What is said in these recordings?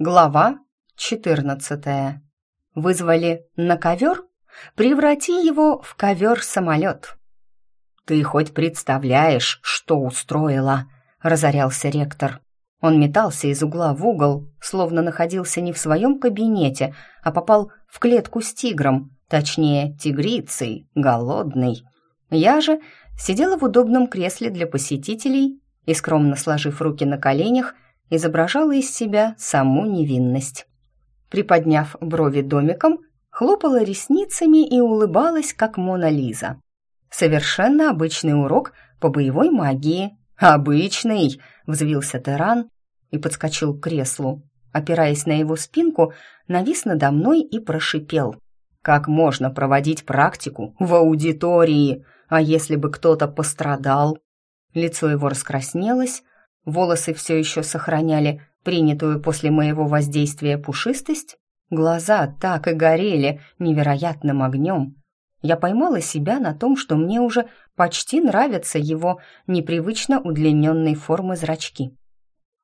Глава 14. Вызвали на ковер? Преврати его в ковер-самолет. «Ты хоть представляешь, что устроила?» — разорялся ректор. Он метался из угла в угол, словно находился не в своем кабинете, а попал в клетку с тигром, точнее, тигрицей, голодной. Я же сидела в удобном кресле для посетителей и, скромно сложив руки на коленях, изображала из себя саму невинность. Приподняв брови домиком, хлопала ресницами и улыбалась, как Мона Лиза. Совершенно обычный урок по боевой магии. «Обычный!» — взвился Теран и подскочил к креслу. Опираясь на его спинку, навис надо мной и прошипел. «Как можно проводить практику в аудитории? А если бы кто-то пострадал?» Лицо его раскраснелось, волосы все еще сохраняли принятую после моего воздействия пушистость, глаза так и горели невероятным огнем. Я поймала себя на том, что мне уже почти нравятся его непривычно удлиненной формы зрачки.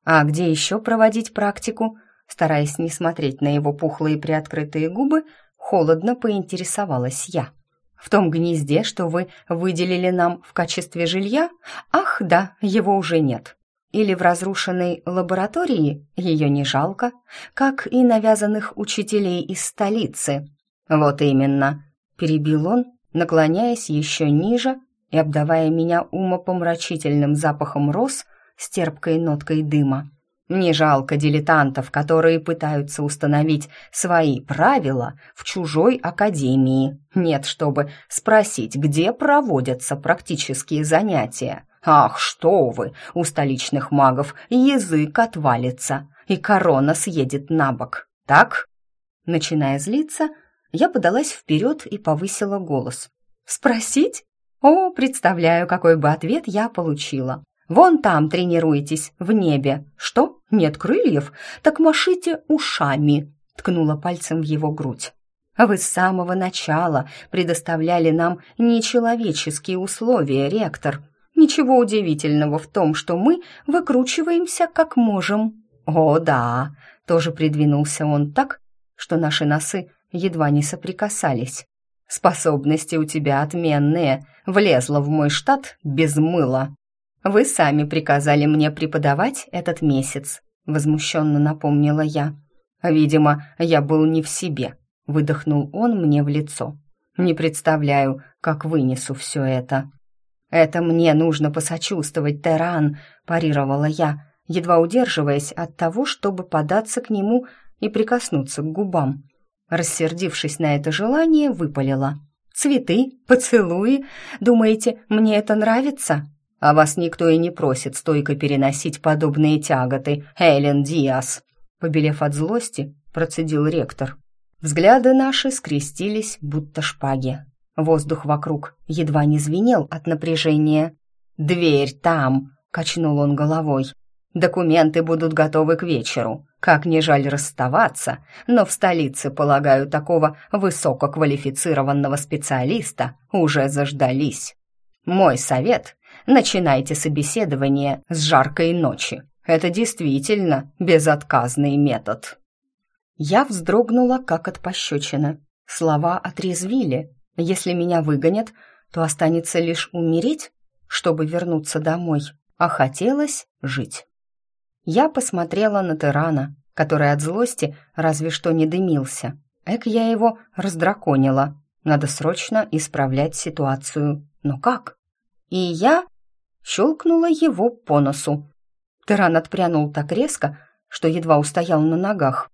А где еще проводить практику? Стараясь не смотреть на его пухлые приоткрытые губы, холодно поинтересовалась я. В том гнезде, что вы выделили нам в качестве жилья? Ах, да, его уже нет. Или в разрушенной лаборатории ее не жалко, как и навязанных учителей из столицы. Вот именно, перебил он, наклоняясь еще ниже и обдавая меня умопомрачительным запахом роз с терпкой ноткой дыма. Не жалко дилетантов, которые пытаются установить свои правила в чужой академии. Нет, чтобы спросить, где проводятся практические занятия. Ах, что вы, у столичных магов язык отвалится, и корона съедет на бок. Так? Начиная злиться, я подалась вперед и повысила голос. «Спросить? О, представляю, какой бы ответ я получила. Вон там тренируетесь, в небе. Что? Нет крыльев? Так машите ушами!» Ткнула пальцем в его грудь. «Вы с самого начала предоставляли нам нечеловеческие условия, ректор. Ничего удивительного в том, что мы выкручиваемся как можем». «О, да!» — тоже придвинулся он так, что наши носы едва не соприкасались. «Способности у тебя отменные. Влезла в мой штат без мыла. «Вы сами приказали мне преподавать этот месяц», — возмущенно напомнила я. «Видимо, я был не в себе», — выдохнул он мне в лицо. «Не представляю, как вынесу все это». «Это мне нужно посочувствовать, Теран», — парировала я, едва удерживаясь от того, чтобы податься к нему и прикоснуться к губам. Рассердившись на это желание, выпалила. «Цветы, поцелуи? Думаете, мне это нравится?» А вас никто и не просит стойко переносить подобные тяготы, Эллен Диас!» Побелев от злости, процедил ректор. Взгляды наши скрестились, будто шпаги. Воздух вокруг едва не звенел от напряжения. «Дверь там!» — качнул он головой. «Документы будут готовы к вечеру. Как не жаль расставаться, но в столице, полагаю, такого высококвалифицированного специалиста уже заждались. Мой совет начинайте собеседование с жаркой ночи. Это действительно безотказный метод». Я вздрогнула, как от пощечины. Слова отрезвили. Если меня выгонят, то останется лишь умереть, чтобы вернуться домой. А хотелось жить. Я посмотрела на Тирана, который от злости разве что не дымился. Эк, я его раздраконила. Надо срочно исправлять ситуацию. Но как? И я щелкнула его по носу. Тиран отпрянул так резко, что едва устоял на ногах.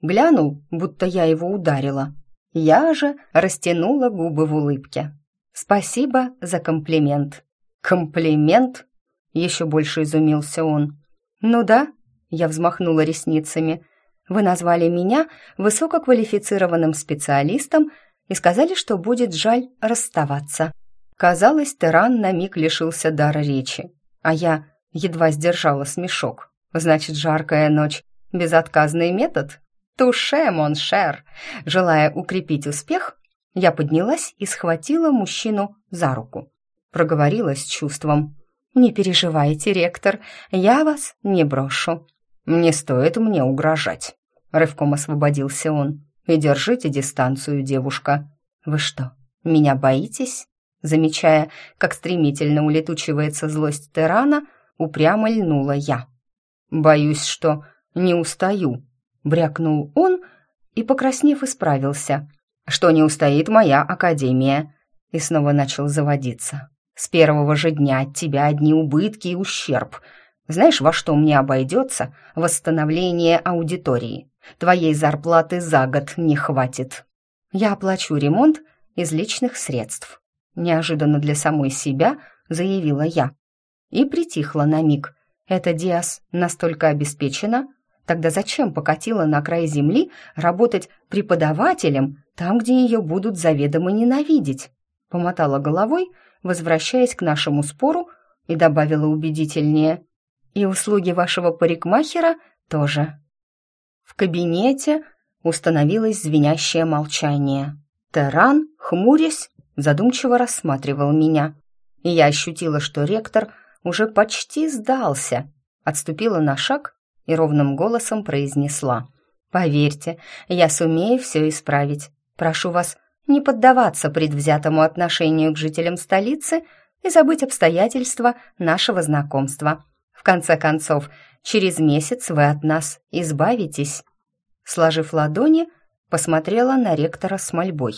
Глянул, будто я его ударила. Я же растянула губы в улыбке. «Спасибо за комплимент». «Комплимент?» Еще больше изумился он. «Ну да», — я взмахнула ресницами. «Вы назвали меня высококвалифицированным специалистом и сказали, что будет жаль расставаться». Казалось, Теран на миг лишился дара речи, а я едва сдержала смешок. Значит, жаркая ночь — безотказный метод? Туше, моншер! Желая укрепить успех, я поднялась и схватила мужчину за руку. Проговорила с чувством. «Не переживайте, ректор, я вас не брошу». «Не стоит мне угрожать», рывком освободился он. «И держите дистанцию, девушка». «Вы что, меня боитесь?» Замечая, как стремительно улетучивается злость Терана, упрямо льнула я. «Боюсь, что не устаю», — брякнул он и, покраснев, исправился. «Что не устоит моя академия», и снова начал заводиться. «С первого же дня от тебя одни убытки и ущерб. Знаешь, во что мне обойдется восстановление аудитории? Твоей зарплаты за год не хватит. Я оплачу ремонт из личных средств неожиданно для самой себя заявила я. И притихла на миг. Эта Диас настолько обеспечена? Тогда зачем покатила на край земли работать преподавателем, там, где ее будут заведомо ненавидеть? Помотала головой, возвращаясь к нашему спору, и добавила убедительнее. И услуги вашего парикмахера тоже. В кабинете установилось звенящее молчание. Теран, хмурясь, задумчиво рассматривал меня. И я ощутила, что ректор уже почти сдался. Отступила на шаг и ровным голосом произнесла. «Поверьте, я сумею все исправить. Прошу вас не поддаваться предвзятому отношению к жителям столицы и забыть обстоятельства нашего знакомства. В конце концов, через месяц вы от нас избавитесь». Сложив ладони, посмотрела на ректора с мольбой.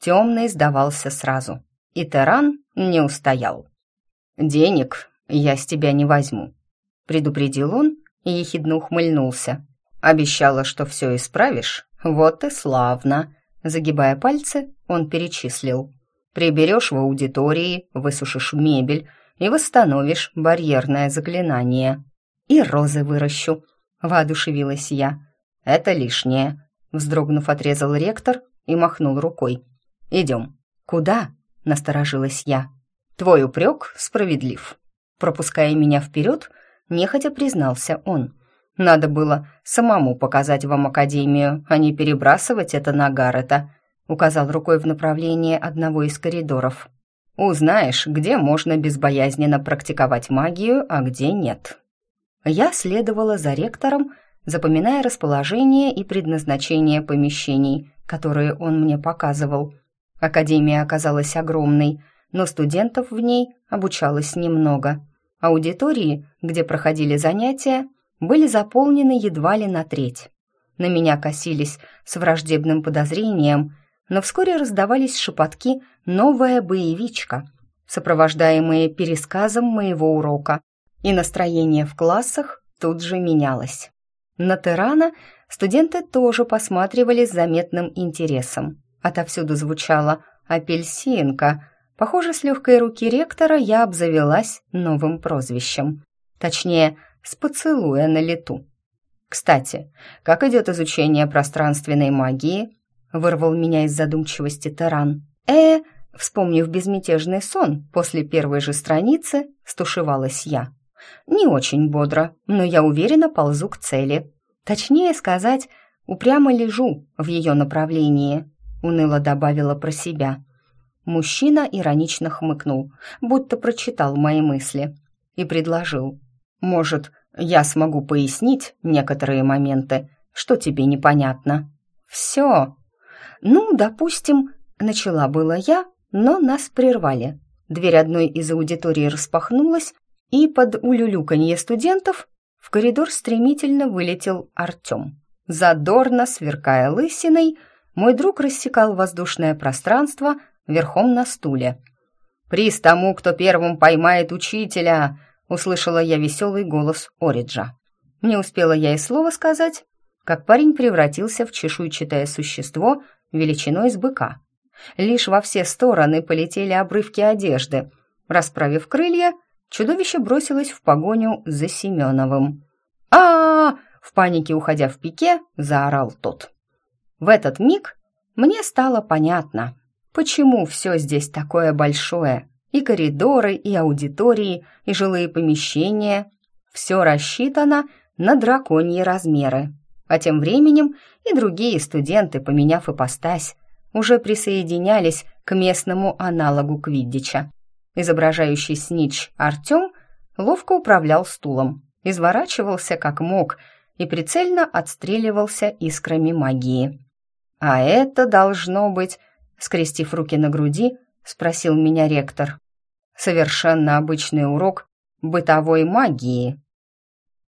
Темный сдавался сразу, и Теран не устоял. «Денег я с тебя не возьму», — предупредил он и ехидно ухмыльнулся. «Обещала, что все исправишь? Вот и славно!» Загибая пальцы, он перечислил. «Приберешь в аудитории, высушишь мебель и восстановишь барьерное заклинание. И розы выращу», — воодушевилась я. «Это лишнее», — вздрогнув, отрезал ректор и махнул рукой. «Идем». «Куда?» — насторожилась я. «Твой упрек справедлив». Пропуская меня вперед, нехотя признался он. «Надо было самому показать вам Академию, а не перебрасывать это на Гаррета», указал рукой в направлении одного из коридоров. «Узнаешь, где можно безбоязненно практиковать магию, а где нет». Я следовала за ректором, запоминая расположение и предназначение помещений, которые он мне показывал – Академия оказалась огромной, но студентов в ней обучалось немного. Аудитории, где проходили занятия, были заполнены едва ли на треть. На меня косились с враждебным подозрением, но вскоре раздавались шепотки «новая боевичка», сопровождаемые пересказом моего урока, и настроение в классах тут же менялось. На Терана студенты тоже посматривали с заметным интересом. Отовсюду звучала «апельсинка». Похоже, с легкой руки ректора я обзавелась новым прозвищем. Точнее, с поцелуя на лету. «Кстати, как идет изучение пространственной магии?» Вырвал меня из задумчивости Таран. «Э, вспомнив безмятежный сон, после первой же страницы стушевалась я. Не очень бодро, но я уверенно ползу к цели. Точнее сказать, упрямо лежу в ее направлении уныло добавила про себя. Мужчина иронично хмыкнул, будто прочитал мои мысли, и предложил. «Может, я смогу пояснить некоторые моменты, что тебе непонятно?» «Все!» «Ну, допустим, начала была я, но нас прервали. Дверь одной из аудиторий распахнулась, и под улюлюканье студентов в коридор стремительно вылетел Артем. Задорно, сверкая лысиной, мой друг рассекал воздушное пространство верхом на стуле. «Приз тому, кто первым поймает учителя!» — услышала я веселый голос Ориджа. Не успела я и слова сказать, как парень превратился в чешуйчатое существо величиной с быка. Лишь во все стороны полетели обрывки одежды. Расправив крылья, чудовище бросилось в погоню за Семеновым. а, -а, В панике, уходя в пике, заорал тот. В этот миг мне стало понятно, почему все здесь такое большое. И коридоры, и аудитории, и жилые помещения. Все рассчитано на драконьи размеры. А тем временем и другие студенты, поменяв ипостась, уже присоединялись к местному аналогу Квиддича. Изображающий снич Артем ловко управлял стулом, изворачивался как мог и прицельно отстреливался искрами магии. «А это должно быть...» — скрестив руки на груди, спросил меня ректор. «Совершенно обычный урок бытовой магии»,